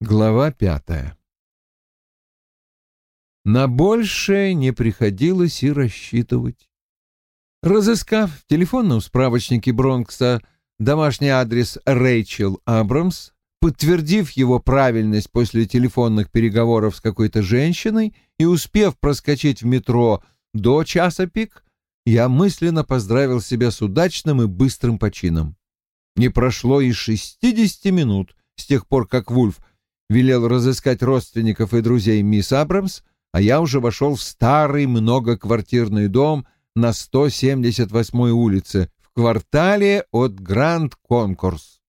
Глава пятая На большее не приходилось и рассчитывать. Разыскав в телефонном справочнике Бронкса домашний адрес Рэйчел Абрамс, подтвердив его правильность после телефонных переговоров с какой-то женщиной и успев проскочить в метро до часа пик, я мысленно поздравил себя с удачным и быстрым почином. Не прошло и шестидесяти минут с тех пор, как Вульф велел разыскать родственников и друзей мисс Абрамс, а я уже вошел в старый многоквартирный дом на 178-й улице в квартале от Гранд Конкурс.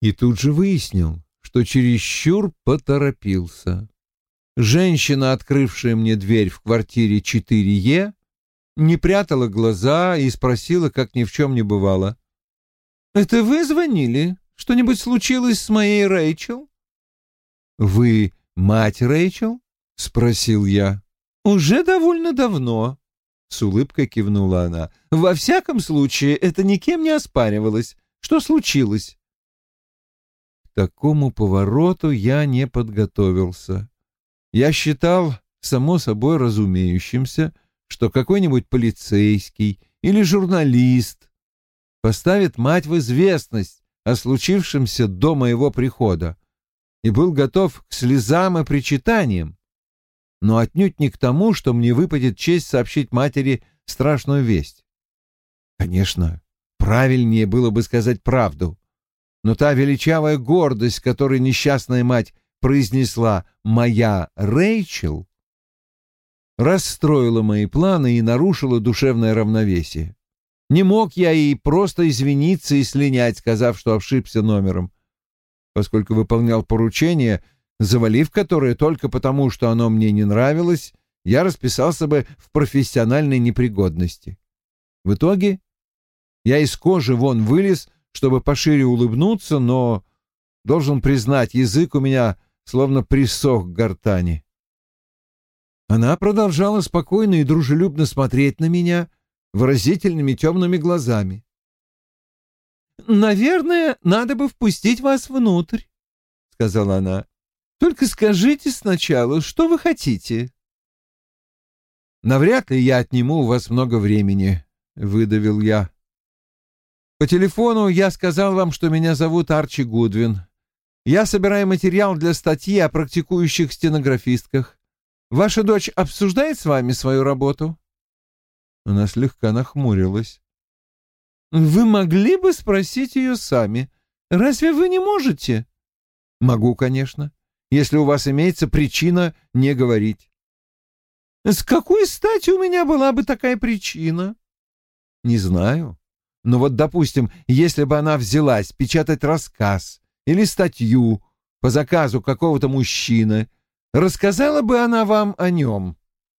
И тут же выяснил, что чересчур поторопился. Женщина, открывшая мне дверь в квартире 4Е, не прятала глаза и спросила, как ни в чем не бывало. «Это вы звонили? Что-нибудь случилось с моей Рэйчел?» «Вы мать Рэйчел?» — спросил я. «Уже довольно давно», — с улыбкой кивнула она. «Во всяком случае, это никем не оспаривалось. Что случилось?» К такому повороту я не подготовился. Я считал само собой разумеющимся, что какой-нибудь полицейский или журналист поставит мать в известность о случившемся до моего прихода и был готов к слезам и причитаниям, но отнюдь не к тому, что мне выпадет честь сообщить матери страшную весть. Конечно, правильнее было бы сказать правду, но та величавая гордость, которой несчастная мать произнесла «моя Рэйчел», расстроила мои планы и нарушила душевное равновесие. Не мог я ей просто извиниться и слинять, сказав, что ошибся номером поскольку выполнял поручение, завалив которое только потому, что оно мне не нравилось, я расписался бы в профессиональной непригодности. В итоге я из кожи вон вылез, чтобы пошире улыбнуться, но, должен признать, язык у меня словно присох к гортани. Она продолжала спокойно и дружелюбно смотреть на меня выразительными темными глазами. «Наверное, надо бы впустить вас внутрь», — сказала она. «Только скажите сначала, что вы хотите?» «Навряд ли я отниму у вас много времени», — выдавил я. «По телефону я сказал вам, что меня зовут Арчи Гудвин. Я собираю материал для статьи о практикующих стенографистках. Ваша дочь обсуждает с вами свою работу?» Она слегка нахмурилась. Вы могли бы спросить ее сами. Разве вы не можете? Могу, конечно, если у вас имеется причина не говорить. С какой стати у меня была бы такая причина? Не знаю. Но вот, допустим, если бы она взялась печатать рассказ или статью по заказу какого-то мужчины, рассказала бы она вам о нем,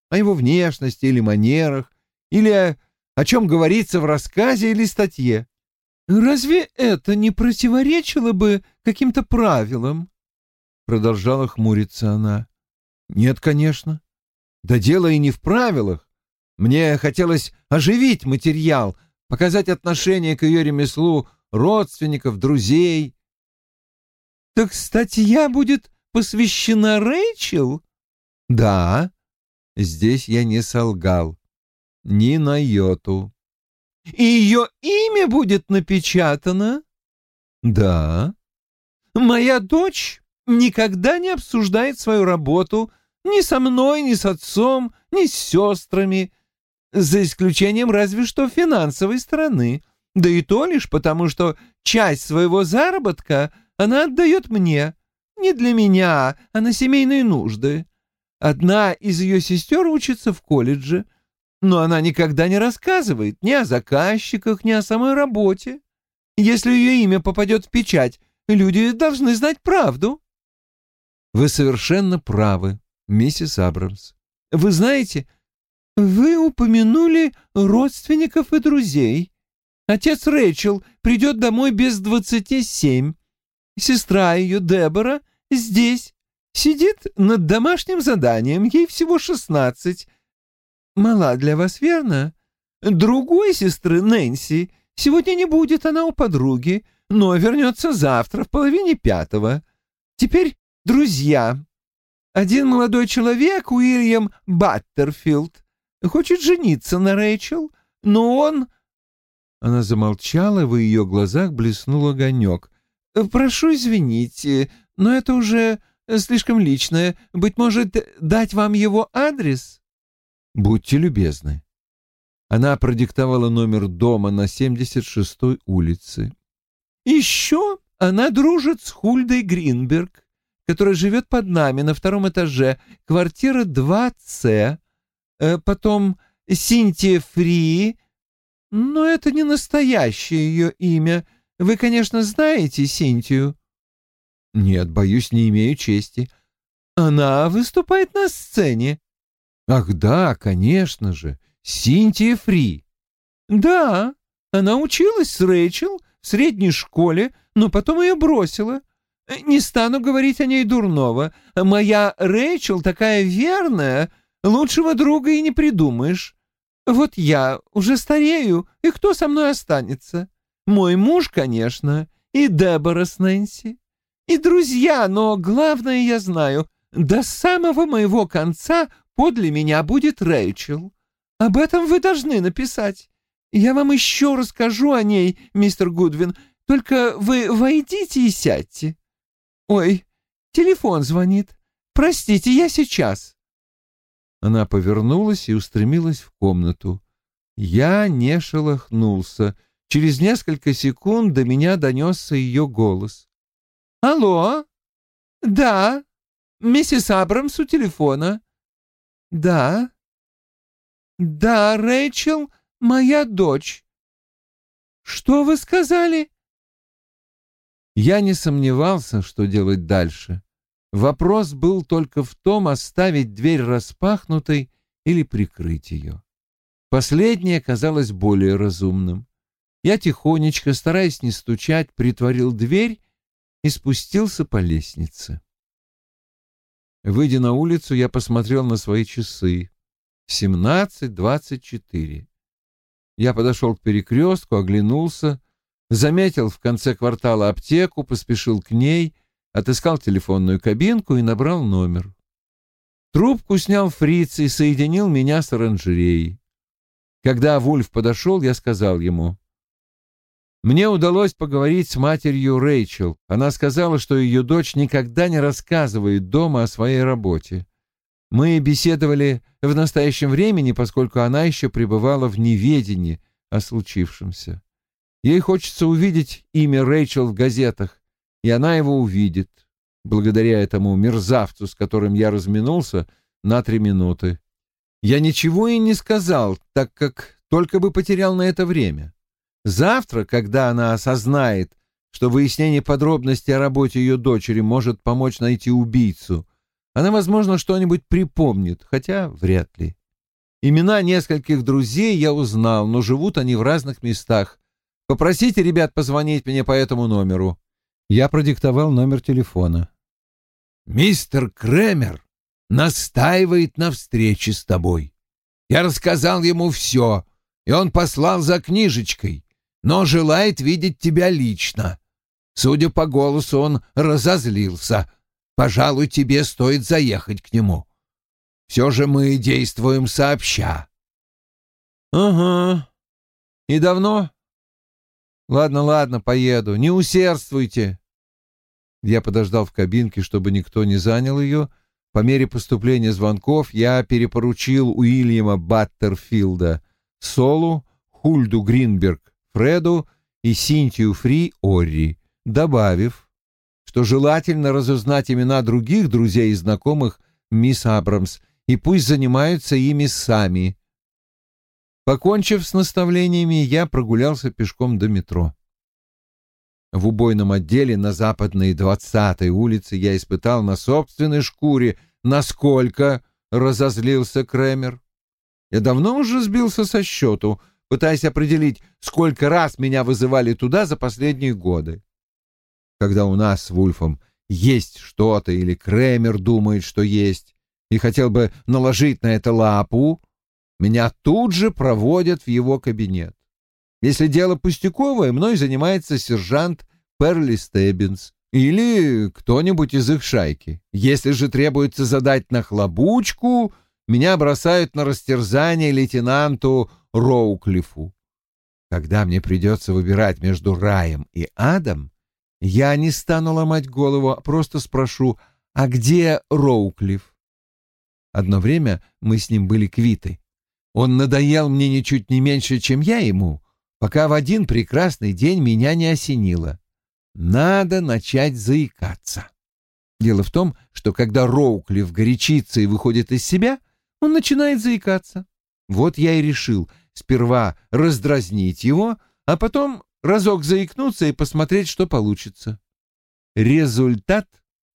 о его внешности или манерах, или о чем говорится в рассказе или статье. Разве это не противоречило бы каким-то правилам? Продолжала хмуриться она. Нет, конечно. Да дело и не в правилах. Мне хотелось оживить материал, показать отношение к ее ремеслу родственников, друзей. Так статья будет посвящена Рэйчел? Да, здесь я не солгал. Ни на йоту. И ее имя будет напечатано? Да. Моя дочь никогда не обсуждает свою работу ни со мной, ни с отцом, ни с сестрами, за исключением разве что финансовой стороны. Да и то лишь потому, что часть своего заработка она отдает мне. Не для меня, а на семейные нужды. Одна из ее сестер учится в колледже — но она никогда не рассказывает ни о заказчиках, ни о самой работе. Если ее имя попадет в печать, люди должны знать правду. Вы совершенно правы, миссис Абрамс. Вы знаете, вы упомянули родственников и друзей. Отец Рэйчел придет домой без двадцати семь. Сестра ее, Дебора, здесь, сидит над домашним заданием, ей всего шестнадцать, мала для вас, верно? Другой сестры, Нэнси, сегодня не будет, она у подруги, но вернется завтра в половине пятого. Теперь друзья. Один молодой человек, Уильям Баттерфилд, хочет жениться на Рэйчел, но он...» Она замолчала, в ее глазах блеснул огонек. «Прошу извинить, но это уже слишком личное. Быть может, дать вам его адрес?» «Будьте любезны». Она продиктовала номер дома на 76-й улице. «Еще она дружит с Хульдой Гринберг, которая живет под нами на втором этаже, квартира 2С. Э, потом Синтия Фри, но это не настоящее ее имя. Вы, конечно, знаете Синтию?» «Нет, боюсь, не имею чести. Она выступает на сцене». «Ах да, конечно же, Синтия Фри». «Да, она училась с Рэйчел в средней школе, но потом ее бросила. Не стану говорить о ней дурного. Моя Рэйчел такая верная, лучшего друга и не придумаешь. Вот я уже старею, и кто со мной останется? Мой муж, конечно, и Дебора с Нэнси. И друзья, но главное я знаю, до самого моего конца подле меня будет Рэйчел. Об этом вы должны написать. Я вам еще расскажу о ней, мистер Гудвин, только вы войдите и сядьте. Ой, телефон звонит. Простите, я сейчас. Она повернулась и устремилась в комнату. Я не шелохнулся. Через несколько секунд до меня донесся ее голос. «Алло? Да. Миссис Абрамс у телефона. Да. Да, Рэйчел, моя дочь. Что вы сказали?» Я не сомневался, что делать дальше. Вопрос был только в том, оставить дверь распахнутой или прикрыть ее. Последнее казалось более разумным. Я тихонечко, стараясь не стучать, притворил дверь и спустился по лестнице. Выйдя на улицу, я посмотрел на свои часы. Семнадцать двадцать четыре. Я подошел к перекрестку, оглянулся заметил в конце квартала аптеку, поспешил к ней, отыскал телефонную кабинку и набрал номер. Трубку снял фриц и соединил меня с оранжереей. Когда Вульф подошел, я сказал ему. Мне удалось поговорить с матерью Рэйчел. Она сказала, что ее дочь никогда не рассказывает дома о своей работе. Мы беседовали в настоящем времени, поскольку она еще пребывала в неведении о случившемся. Ей хочется увидеть имя Рэйчел в газетах, и она его увидит, благодаря этому мерзавцу, с которым я разминулся на три минуты. Я ничего и не сказал, так как только бы потерял на это время. Завтра, когда она осознает, что выяснение подробностей о работе ее дочери может помочь найти убийцу, она, возможно, что-нибудь припомнит, хотя вряд ли. Имена нескольких друзей я узнал, но живут они в разных местах, Попросите ребят позвонить мне по этому номеру. Я продиктовал номер телефона. Мистер Кремер настаивает на встрече с тобой. Я рассказал ему все, и он послал за книжечкой, но желает видеть тебя лично. Судя по голосу, он разозлился. Пожалуй, тебе стоит заехать к нему. Все же мы действуем сообща. — Ага. И давно? Ладно, ладно, поеду. Не усердствуйте. Я подождал в кабинке, чтобы никто не занял ее. По мере поступления звонков я перепоручил Уильяма Баттерфилда, Солу, Хульду Гринберг, Фреду и Синтию Фри Орри, добавив, что желательно разузнать имена других друзей и знакомых мисс Абрамс, и пусть занимаются ими сами, Покончив с наставлениями, я прогулялся пешком до метро. В убойном отделе на западной 20-й улице я испытал на собственной шкуре, насколько разозлился Кремер. Я давно уже сбился со счету, пытаясь определить, сколько раз меня вызывали туда за последние годы. Когда у нас с Вульфом есть что-то или Кремер думает, что есть, и хотел бы наложить на это лапу, меня тут же проводят в его кабинет. Если дело пустяковое, мной занимается сержант Перли Стеббинс. Или кто-нибудь из их шайки. Если же требуется задать нахлобучку, меня бросают на растерзание лейтенанту Роуклифу. Когда мне придется выбирать между раем и адом, я не стану ломать голову, а просто спрошу, а где Роуклифф? Одно время мы с ним были квиты. Он надоел мне ничуть не меньше, чем я ему, пока в один прекрасный день меня не осенило. Надо начать заикаться. Дело в том, что когда Роуклифф горячится и выходит из себя, он начинает заикаться. Вот я и решил сперва раздразнить его, а потом разок заикнуться и посмотреть, что получится. Результат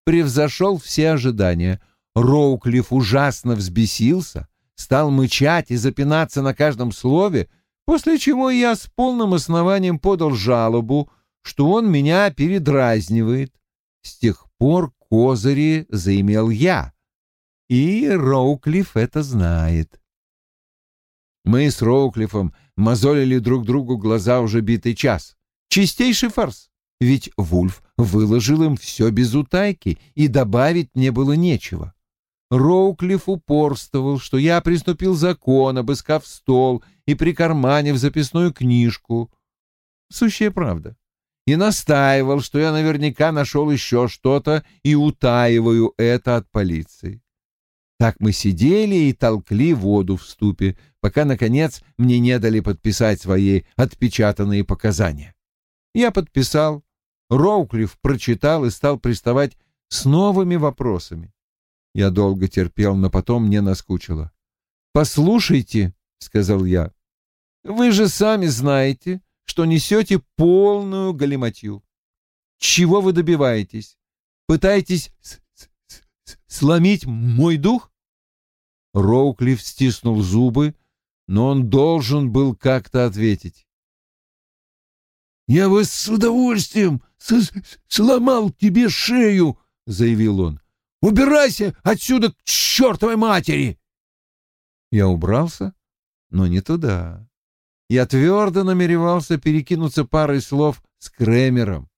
превзошел все ожидания. Роуклифф ужасно взбесился, стал мычать и запинаться на каждом слове, после чего я с полным основанием подал жалобу, что он меня передразнивает. С тех пор козыри заимел я, и Роуклифф это знает. Мы с Роуклифом мозолили друг другу глаза уже битый час. Чистейший фарс. Ведь Вульф выложил им все без утайки, и добавить мне было нечего. Роуклиф упорствовал, что я приступил закон, обыскав стол и прикарманив записную книжку. Сущая правда. И настаивал, что я наверняка нашел еще что-то и утаиваю это от полиции. Так мы сидели и толкли воду в ступе, пока, наконец, мне не дали подписать свои отпечатанные показания. Я подписал, Роуклифф прочитал и стал приставать с новыми вопросами. Я долго терпел, но потом мне наскучило. «Послушайте», — сказал я, — «вы же сами знаете, что несете полную галиматью. Чего вы добиваетесь? Пытаетесь сломить мой дух? Роуклифф стиснул зубы, но он должен был как-то ответить. «Я бы с удовольствием сломал тебе шею!» — заявил он. «Убирайся отсюда к чертовой матери!» Я убрался, но не туда. Я твердо намеревался перекинуться парой слов с Кремером.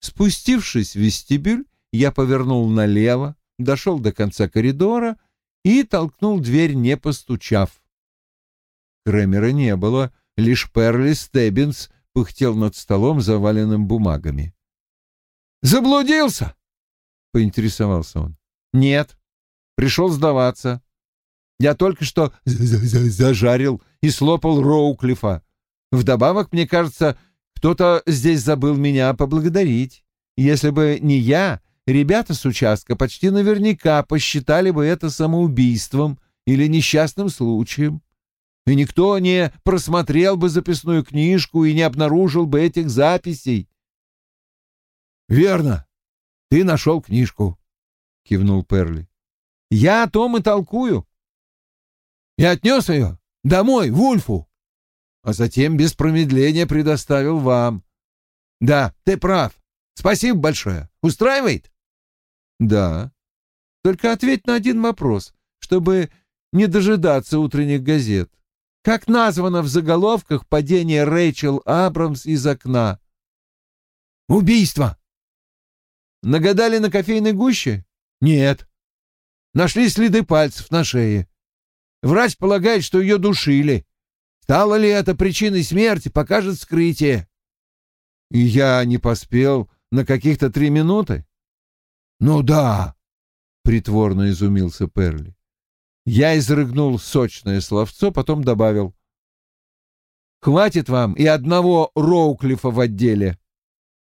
Спустившись в вестибюль, я повернул налево, дошел до конца коридора — и толкнул дверь, не постучав. Кремера не было, лишь Перли Стеббинс пыхтел над столом, заваленным бумагами. «Заблудился?» — поинтересовался он. «Нет, пришел сдаваться. Я только что зажарил и слопал Роуклифа. Вдобавок, мне кажется, кто-то здесь забыл меня поблагодарить. Если бы не я, ребята с участка почти наверняка посчитали бы это самоубийством или несчастным случаем. И никто не просмотрел бы записную книжку и не обнаружил бы этих записей. «Верно, ты нашел книжку», — кивнул Перли. «Я о том и толкую. И отнес ее домой, Вульфу, а затем без промедления предоставил вам. Да, ты прав. Спасибо большое. Устраивает? Да. Только ответь на один вопрос, чтобы не дожидаться утренних газет. Как названо в заголовках падение Рэйчел Абрамс из окна? Убийство. Нагадали на кофейной гуще? Нет. Нашли следы пальцев на шее. Врач полагает, что ее душили. Стало ли это причиной смерти, покажет вскрытие. И я не поспел на каких-то три минуты? Ну да, притворно изумился Перли. Я изрыгнул сочное словцо, потом добавил. Хватит вам и одного Роуклифа в отделе.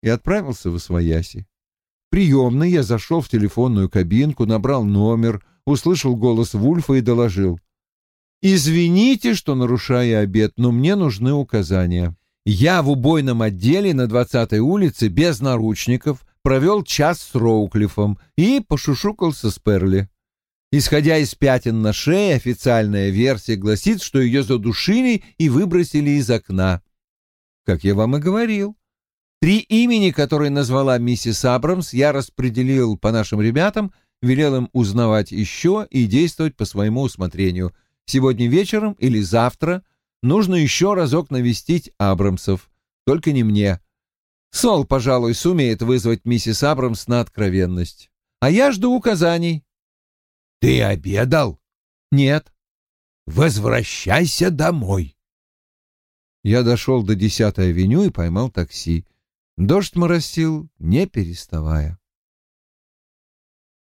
И отправился в Освояси. Приемный я зашел в телефонную кабинку, набрал номер, услышал голос Вульфа и доложил. «Извините, что нарушаю обед, но мне нужны указания. Я в убойном отделе на 20-й улице без наручников провел час с Роуклифом и пошушукался с Перли. Исходя из пятен на шее, официальная версия гласит, что ее задушили и выбросили из окна. Как я вам и говорил. Три имени, которые назвала миссис Абрамс, я распределил по нашим ребятам, велел им узнавать еще и действовать по своему усмотрению. Сегодня вечером или завтра – нужно еще разок навестить Абрамсов. Только не мне. Сол, пожалуй, сумеет вызвать миссис Абрамс на откровенность. А я жду указаний. Ты обедал? Нет. Возвращайся домой. Я дошел до 10-й авеню и поймал такси. Дождь моросил, не переставая.